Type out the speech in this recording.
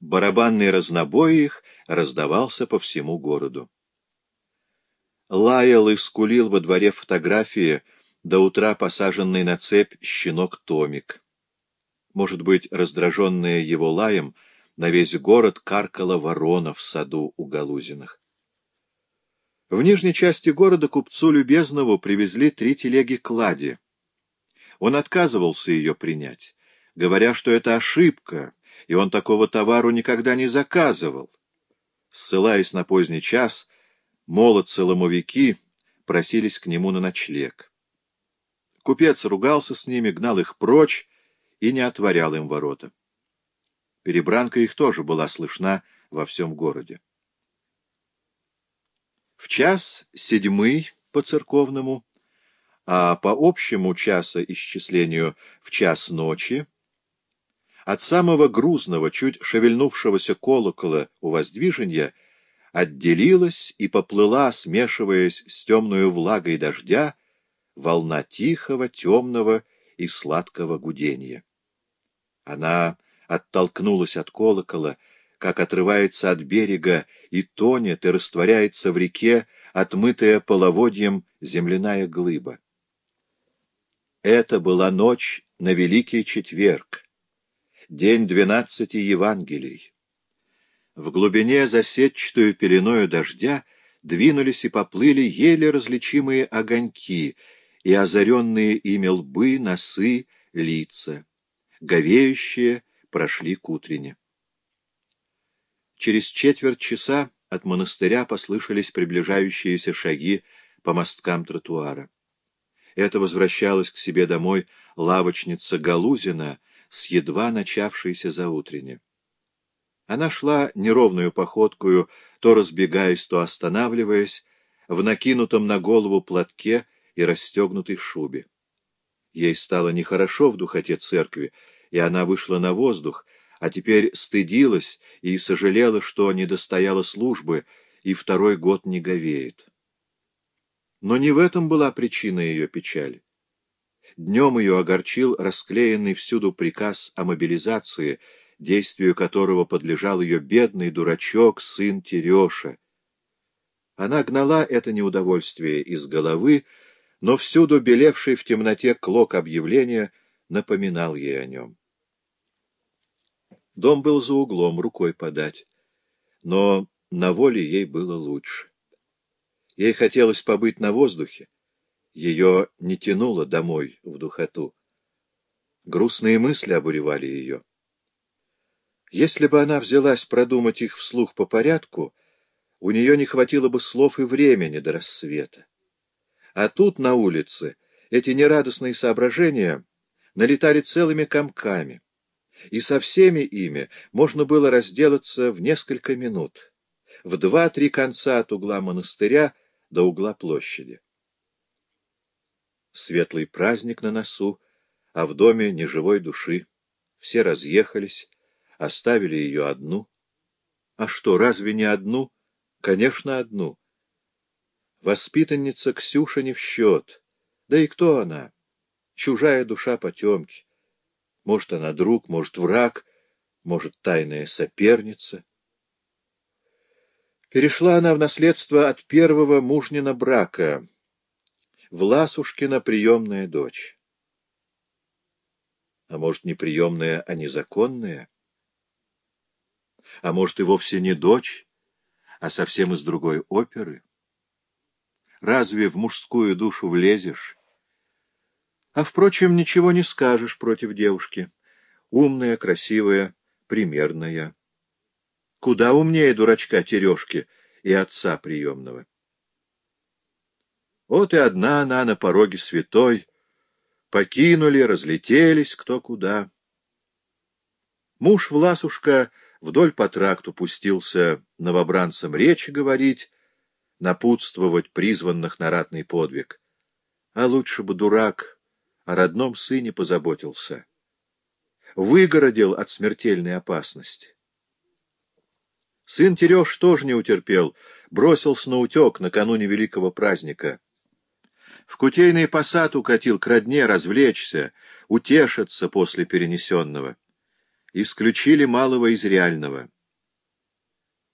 Барабанный разнобой их раздавался по всему городу. Лаял и скулил во дворе фотографии до утра посаженный на цепь щенок Томик. Может быть, раздраженная его лаем, на весь город каркала ворона в саду у Галузиных. В нижней части города купцу Любезнову привезли три телеги клади. Он отказывался ее принять, говоря, что это ошибка, и он такого товару никогда не заказывал. Ссылаясь на поздний час, молодцы-ломовики просились к нему на ночлег. Купец ругался с ними, гнал их прочь и не отворял им ворота. Перебранка их тоже была слышна во всем городе. В час седьмый по церковному, а по общему часа исчислению в час ночи, от самого грузного, чуть шевельнувшегося колокола у воздвижения отделилась и поплыла, смешиваясь с темную влагой дождя, волна тихого, темного и сладкого гудения. Она оттолкнулась от колокола, как отрывается от берега и тонет, и растворяется в реке, отмытая половодьем земляная глыба. Это была ночь на Великий Четверг, день двенадцати Евангелий. В глубине засетчатую пеленою дождя двинулись и поплыли еле различимые огоньки и озаренные ими лбы, носы, лица. Говеющие прошли к утрене. Через четверть часа от монастыря послышались приближающиеся шаги по мосткам тротуара. Это возвращалась к себе домой лавочница Галузина с едва начавшейся заутренне. Она шла неровную походкою, то разбегаясь, то останавливаясь, в накинутом на голову платке и расстегнутой шубе. Ей стало нехорошо в духоте церкви, и она вышла на воздух, а теперь стыдилась и сожалела, что не достояла службы, и второй год не говеет. Но не в этом была причина ее печали. Днем ее огорчил расклеенный всюду приказ о мобилизации, действию которого подлежал ее бедный дурачок, сын Тереша. Она гнала это неудовольствие из головы, но всюду белевший в темноте клок объявления напоминал ей о нем. Дом был за углом, рукой подать. Но на воле ей было лучше. Ей хотелось побыть на воздухе. Ее не тянуло домой в духоту. Грустные мысли обуревали ее. Если бы она взялась продумать их вслух по порядку, у нее не хватило бы слов и времени до рассвета. А тут, на улице, эти нерадостные соображения налетали целыми комками — и со всеми ими можно было разделаться в несколько минут, в два-три конца от угла монастыря до угла площади. Светлый праздник на носу, а в доме ни живой души. Все разъехались, оставили ее одну. А что, разве не одну? Конечно, одну. Воспитанница Ксюша не в счет. Да и кто она? Чужая душа потемки. Может, она друг, может, враг, может, тайная соперница. Перешла она в наследство от первого мужнина брака, Власушкина приемная дочь. А может, не приемная, а незаконная? А может, и вовсе не дочь, а совсем из другой оперы? Разве в мужскую душу влезешь? А, впрочем, ничего не скажешь против девушки. Умная, красивая, примерная. Куда умнее дурачка Терешки и отца приемного. Вот и одна она на пороге святой. Покинули, разлетелись кто куда. Муж Власушка вдоль по тракту пустился новобранцам речи говорить, напутствовать призванных на ратный подвиг. А лучше бы дурак о родном сыне позаботился. Выгородил от смертельной опасности. Сын Тереш тоже не утерпел, бросился на утек накануне великого праздника. В кутейный посад укатил к родне развлечься, утешиться после перенесенного. исключили малого из реального.